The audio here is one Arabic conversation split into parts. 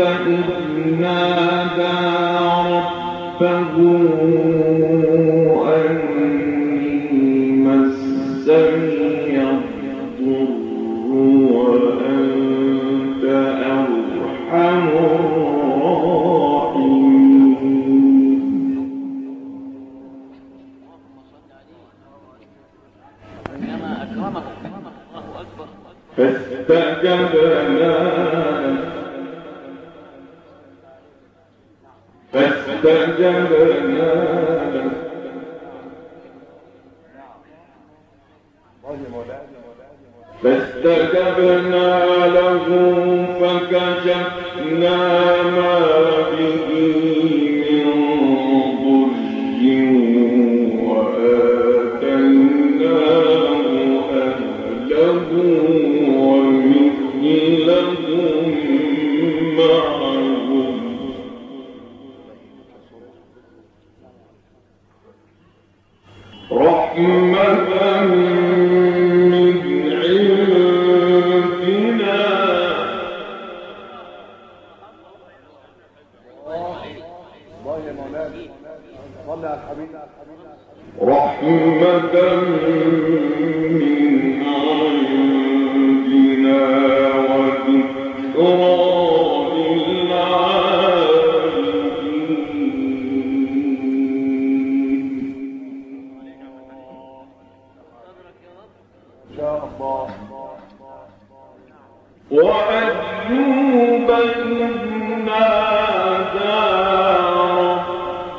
إذ نادى ربه فاستكبرنا له فكشفنا ما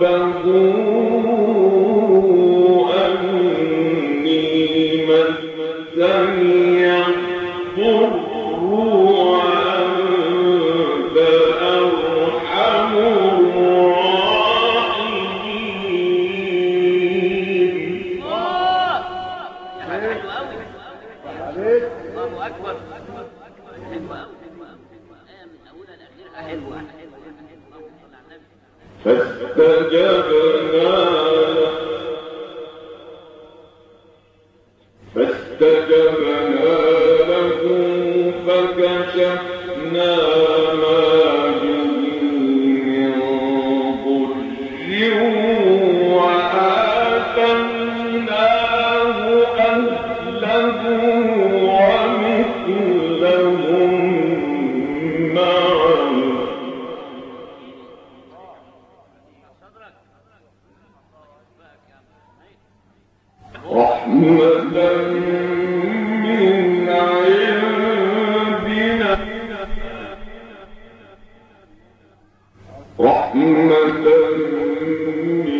ربه رحمة مني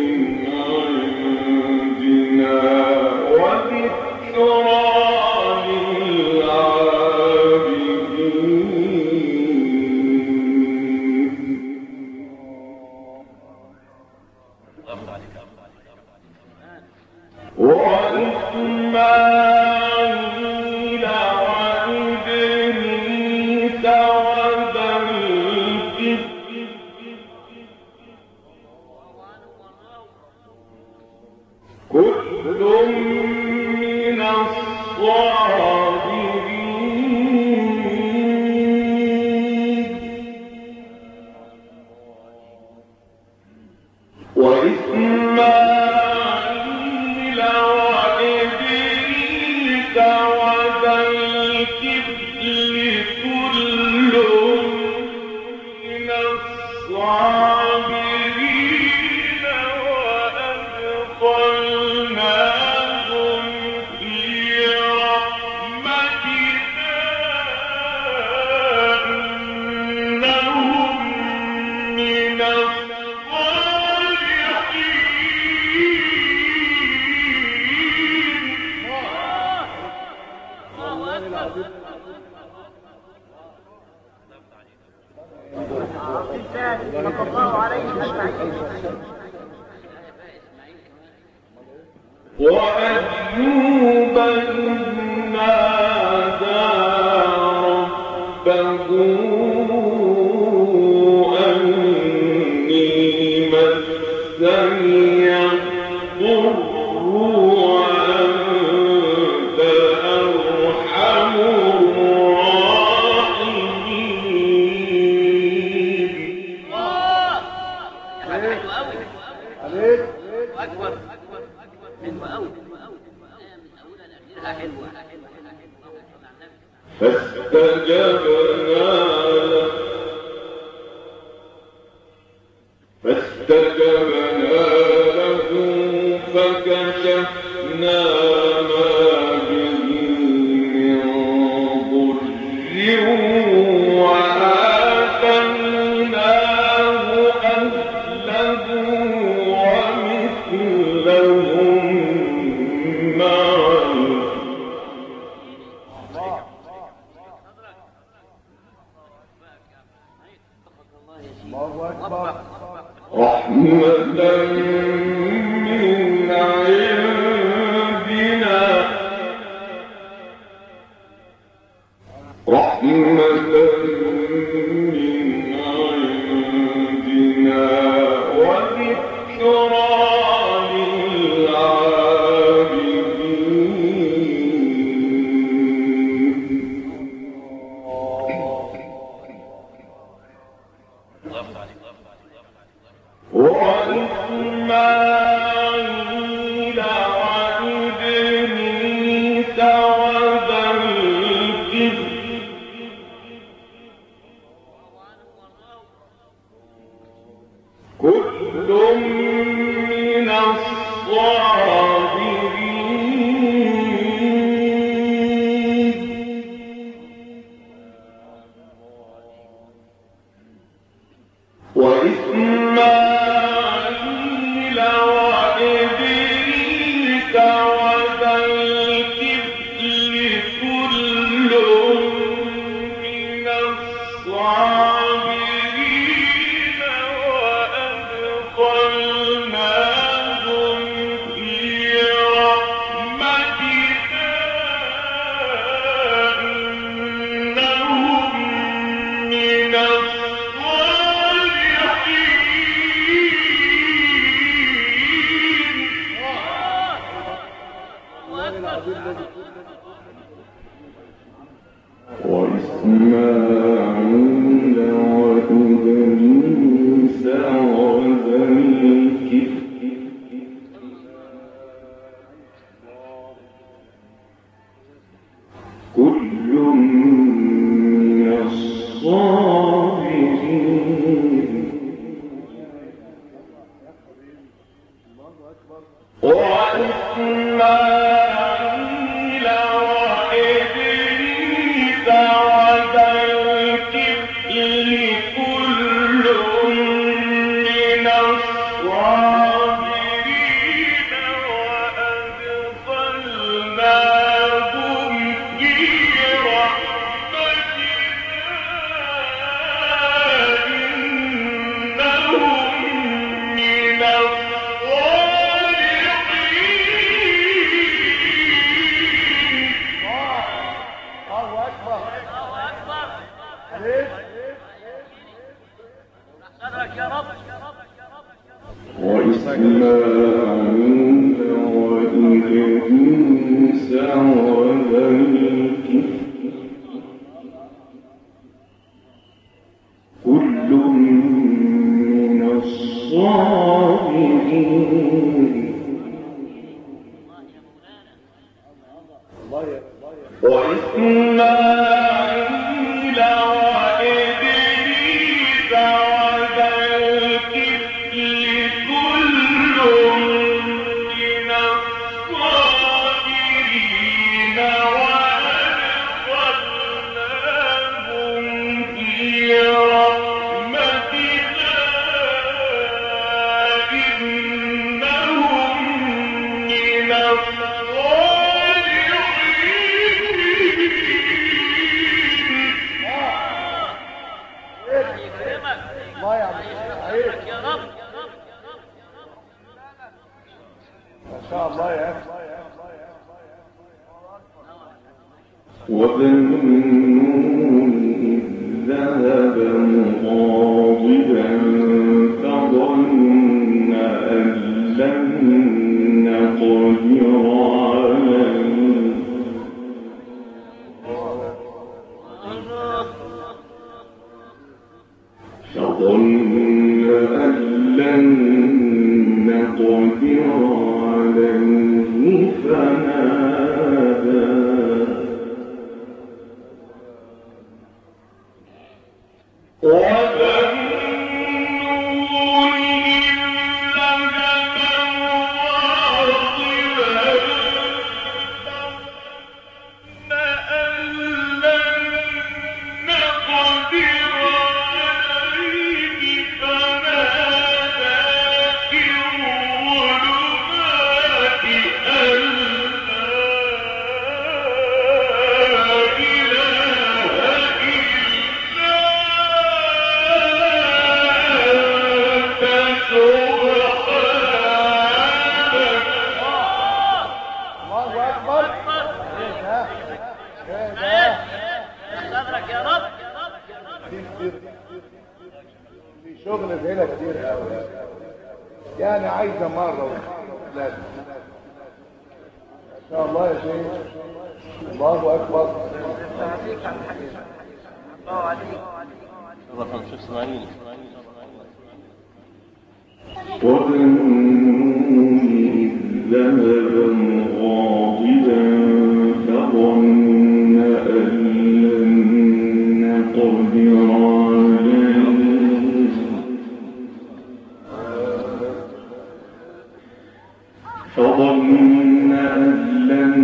فظن أن لن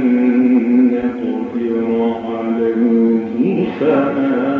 نقدر عليه فنادى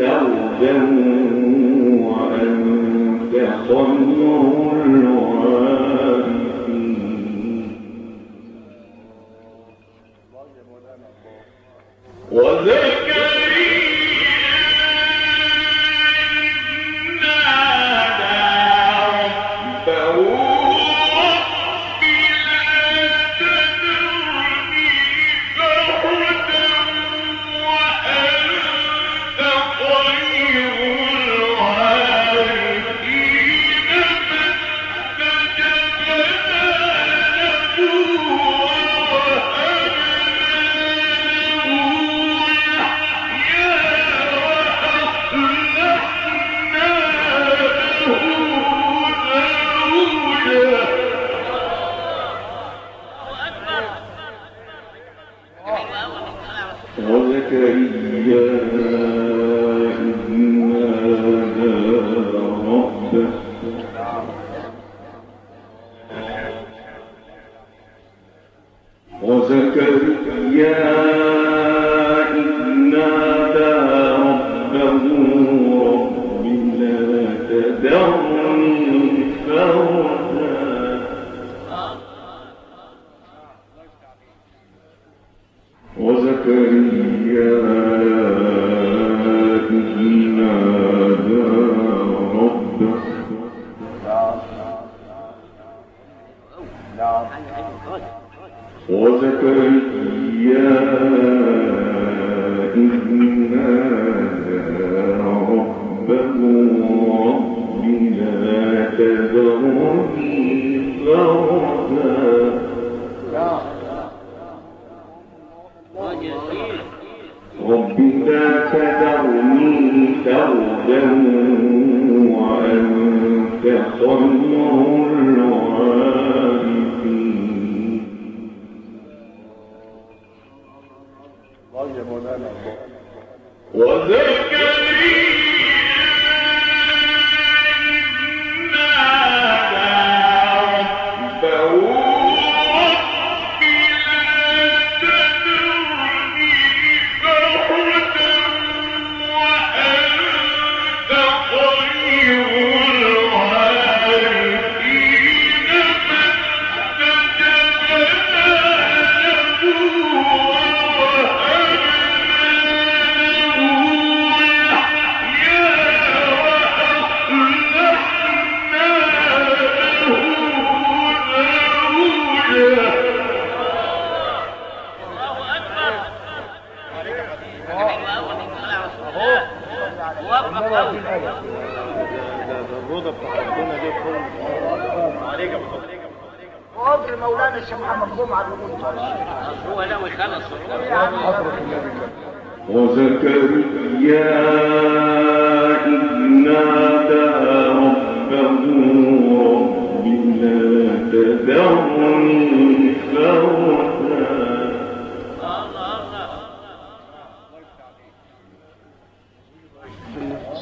تذرني وزكريا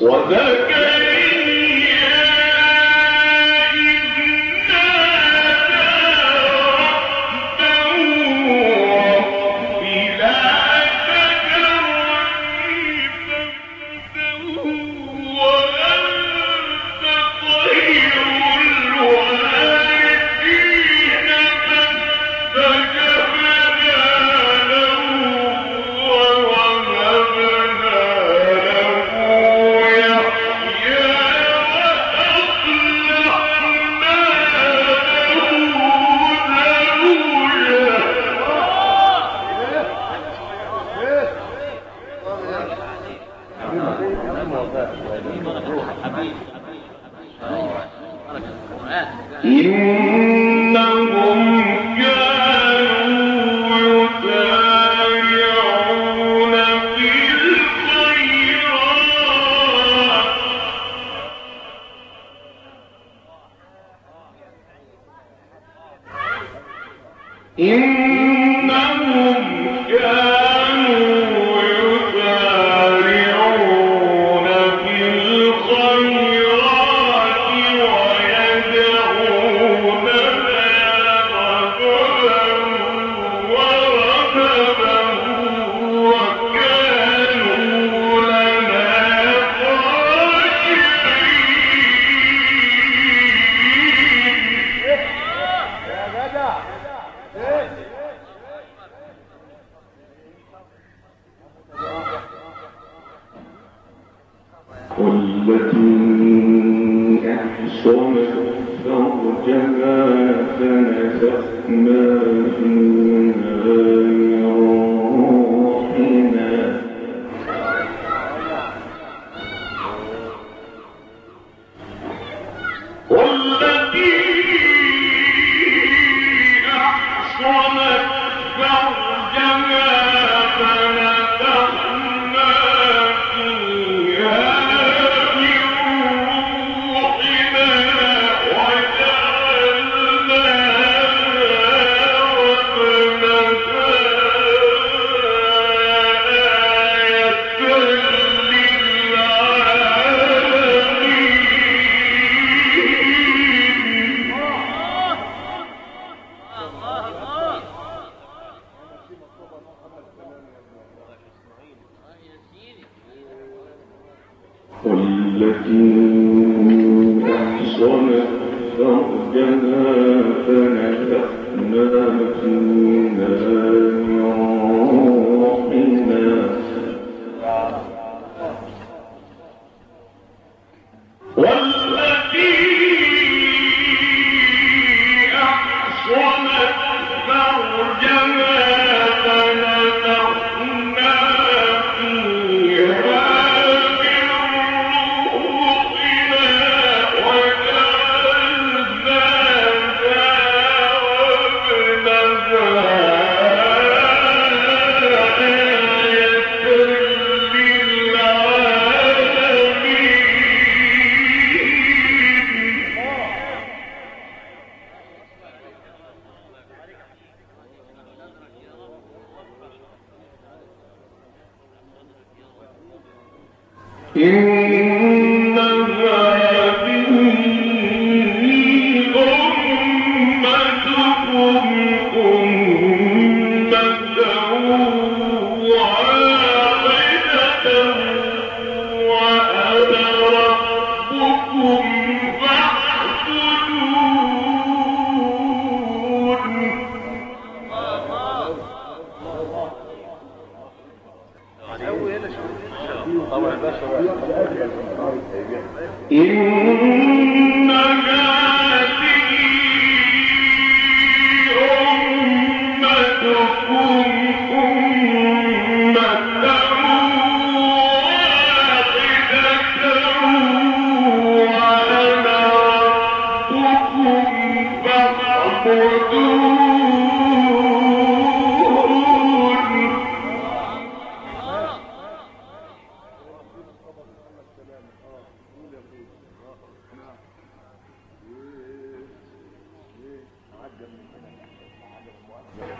What the game? إن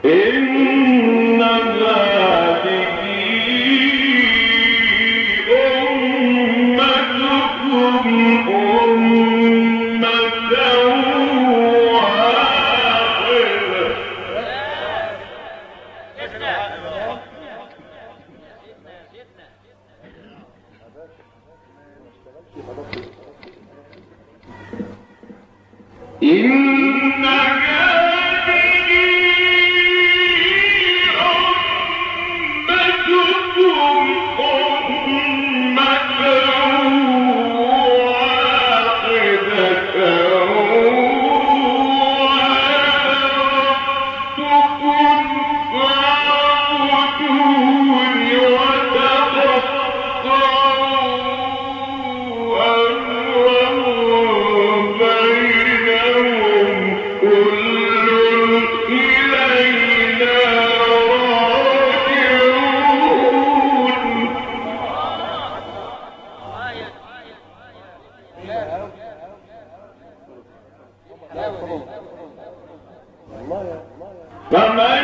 In Mama.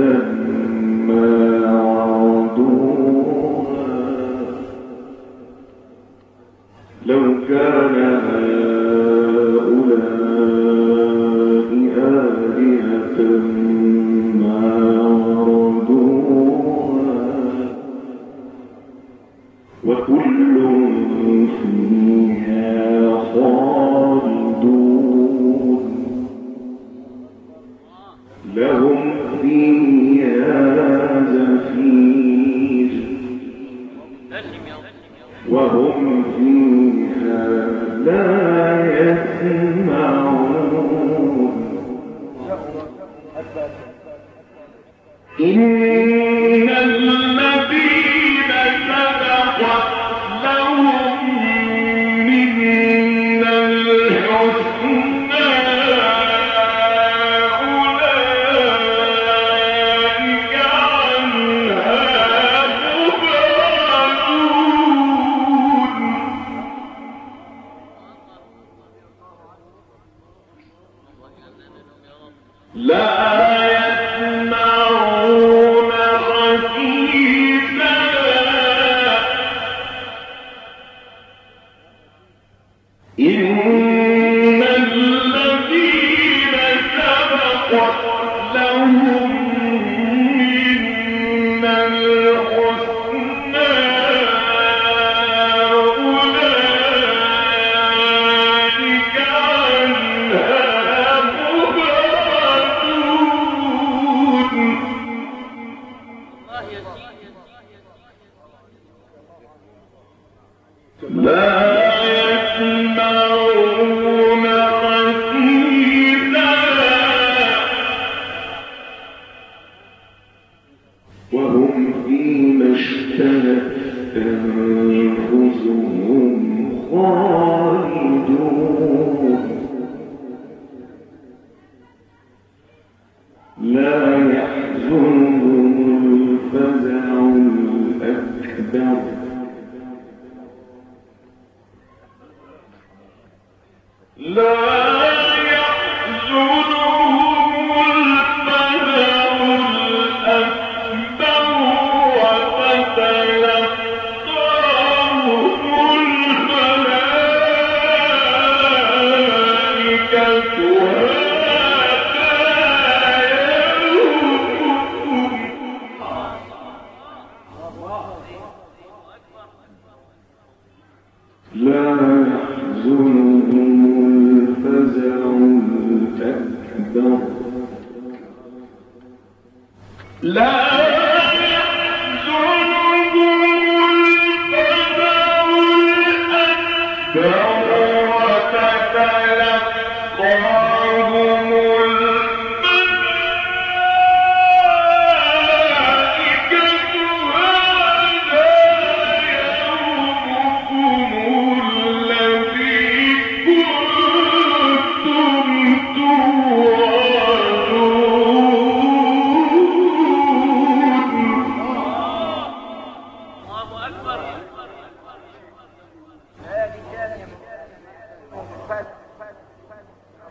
Amen. لا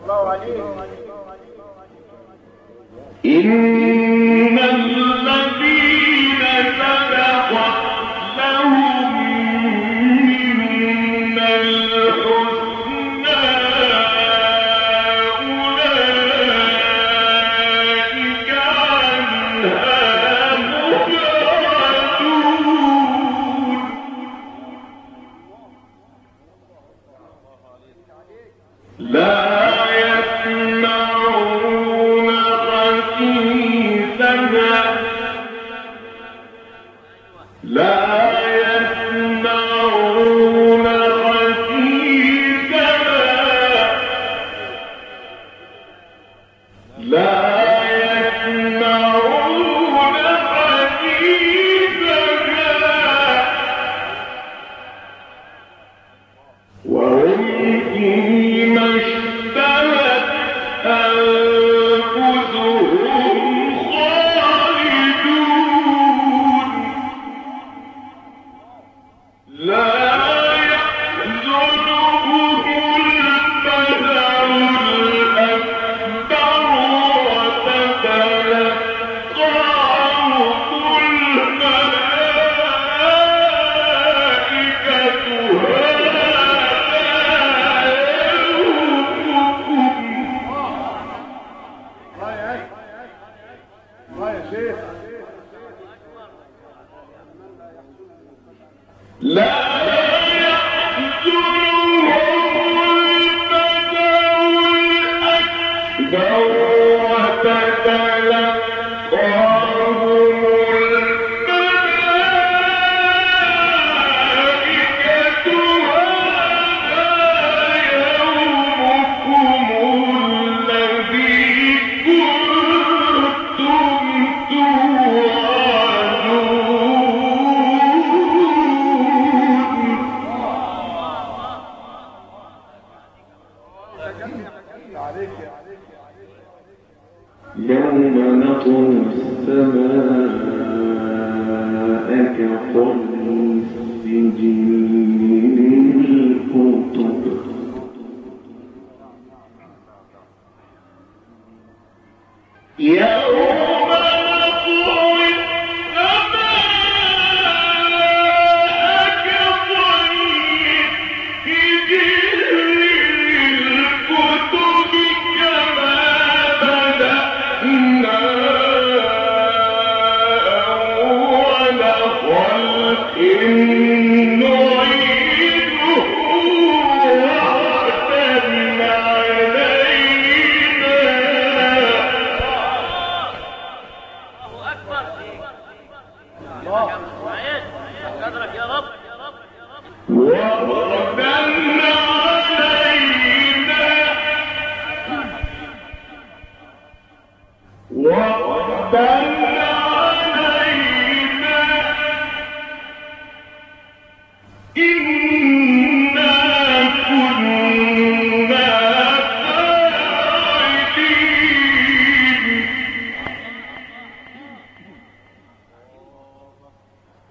الله عليك إن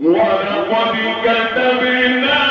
ولقد كتبنا